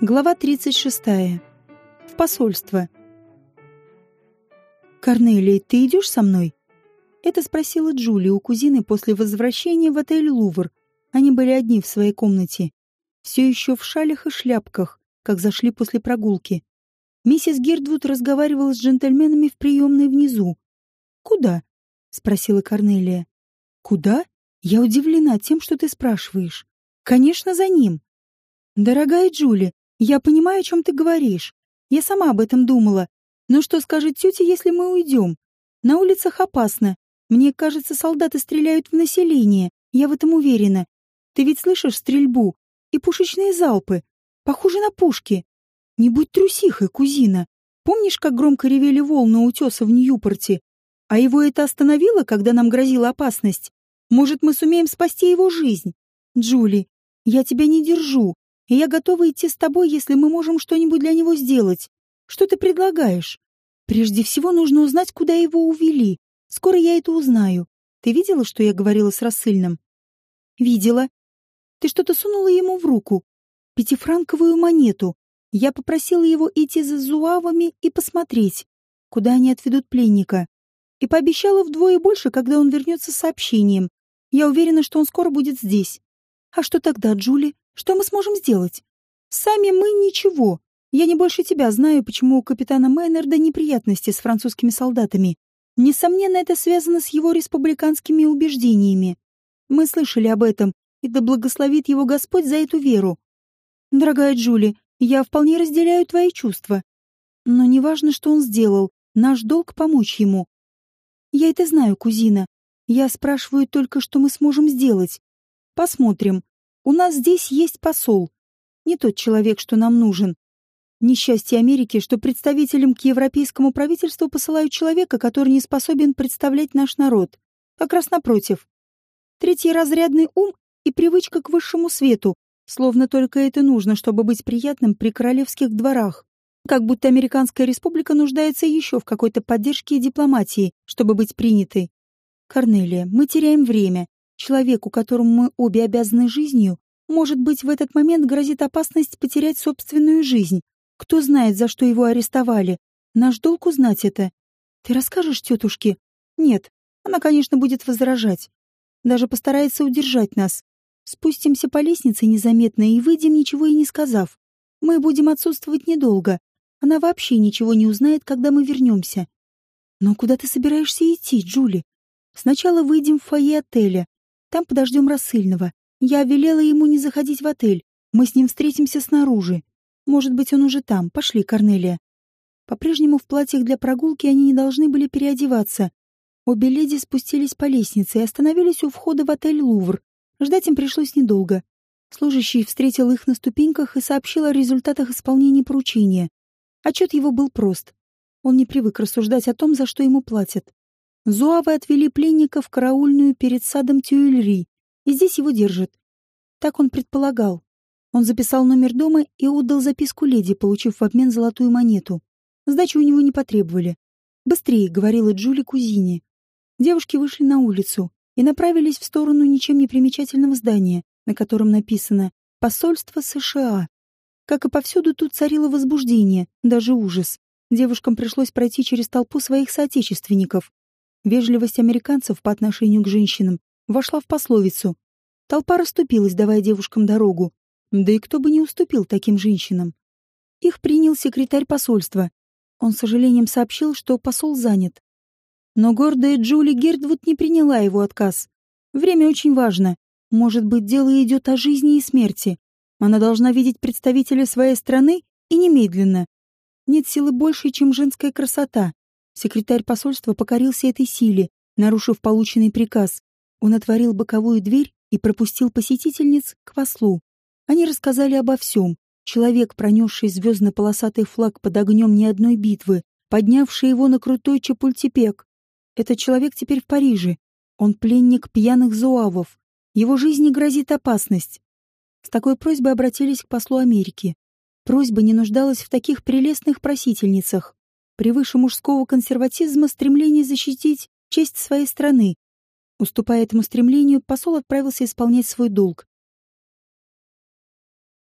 Глава 36. В посольство. «Корнелия, ты идешь со мной?» Это спросила Джули у кузины после возвращения в отель «Лувр». Они были одни в своей комнате. Все еще в шалях и шляпках, как зашли после прогулки. Миссис Гердвуд разговаривала с джентльменами в приемной внизу. «Куда?» — спросила Корнелия. «Куда? Я удивлена тем, что ты спрашиваешь. Конечно, за ним». «Дорогая Джули, я понимаю, о чем ты говоришь. Я сама об этом думала. Но что скажет тетя, если мы уйдем? На улицах опасно. Мне кажется, солдаты стреляют в население. Я в этом уверена. Ты ведь слышишь стрельбу? И пушечные залпы. Похоже на пушки. Не будь трусихой, кузина. Помнишь, как громко ревели волны утеса в Ньюпорте? А его это остановило, когда нам грозила опасность? Может, мы сумеем спасти его жизнь? Джули, я тебя не держу и я готова идти с тобой, если мы можем что-нибудь для него сделать. Что ты предлагаешь? Прежде всего нужно узнать, куда его увели. Скоро я это узнаю. Ты видела, что я говорила с рассыльным? Видела. Ты что-то сунула ему в руку. Пятифранковую монету. Я попросила его идти за зуавами и посмотреть, куда они отведут пленника. И пообещала вдвое больше, когда он вернется с сообщением. Я уверена, что он скоро будет здесь. А что тогда, Джули? Что мы сможем сделать? Сами мы ничего. Я не больше тебя знаю, почему у капитана Мейнарда неприятности с французскими солдатами. Несомненно, это связано с его республиканскими убеждениями. Мы слышали об этом, и да благословит его Господь за эту веру. Дорогая Джули, я вполне разделяю твои чувства. Но неважно, что он сделал, наш долг — помочь ему. Я это знаю, кузина. Я спрашиваю только, что мы сможем сделать. Посмотрим. У нас здесь есть посол. Не тот человек, что нам нужен. Несчастье Америки, что представителям к европейскому правительству посылают человека, который не способен представлять наш народ. Как раз напротив. Третий разрядный ум и привычка к высшему свету, словно только это нужно, чтобы быть приятным при королевских дворах. Как будто Американская республика нуждается еще в какой-то поддержке и дипломатии, чтобы быть принятой. Корнелия, мы теряем время. Человеку, которому мы обе обязаны жизнью, может быть, в этот момент грозит опасность потерять собственную жизнь. Кто знает, за что его арестовали. Наш долг узнать это. Ты расскажешь тетушке? Нет. Она, конечно, будет возражать. Даже постарается удержать нас. Спустимся по лестнице незаметно и выйдем, ничего и не сказав. Мы будем отсутствовать недолго. Она вообще ничего не узнает, когда мы вернемся. Но куда ты собираешься идти, Джули? Сначала выйдем в фойе отеля, там подождем рассыльного. Я велела ему не заходить в отель. Мы с ним встретимся снаружи. Может быть, он уже там. Пошли, Корнелия. По-прежнему в платьях для прогулки они не должны были переодеваться. Обе леди спустились по лестнице и остановились у входа в отель «Лувр». Ждать им пришлось недолго. Служащий встретил их на ступеньках и сообщил о результатах исполнения поручения. Отчет его был прост. Он не привык рассуждать о том, за что ему платят. Зуавы отвели пленника в караульную перед садом Тюильри, и здесь его держат. Так он предполагал. Он записал номер дома и отдал записку леди, получив в обмен золотую монету. Сдачи у него не потребовали. «Быстрее», — говорила Джули кузине. Девушки вышли на улицу и направились в сторону ничем не примечательного здания, на котором написано «Посольство США». Как и повсюду, тут царило возбуждение, даже ужас. Девушкам пришлось пройти через толпу своих соотечественников, Вежливость американцев по отношению к женщинам вошла в пословицу. Толпа расступилась, давая девушкам дорогу. Да и кто бы не уступил таким женщинам. Их принял секретарь посольства. Он с сожалением сообщил, что посол занят. Но гордая Джули Гердвуд не приняла его отказ. Время очень важно. Может быть, дело идет о жизни и смерти. Она должна видеть представителя своей страны и немедленно. Нет силы больше, чем женская красота. Секретарь посольства покорился этой силе, нарушив полученный приказ. Он отворил боковую дверь и пропустил посетительниц к послу. Они рассказали обо всем. Человек, пронесший звездно-полосатый флаг под огнем ни одной битвы, поднявший его на крутой Чапультепек. Этот человек теперь в Париже. Он пленник пьяных зуавов. Его жизни грозит опасность. С такой просьбой обратились к послу Америки. Просьба не нуждалась в таких прелестных просительницах превыше мужского консерватизма стремление защитить честь своей страны. Уступая этому стремлению, посол отправился исполнять свой долг.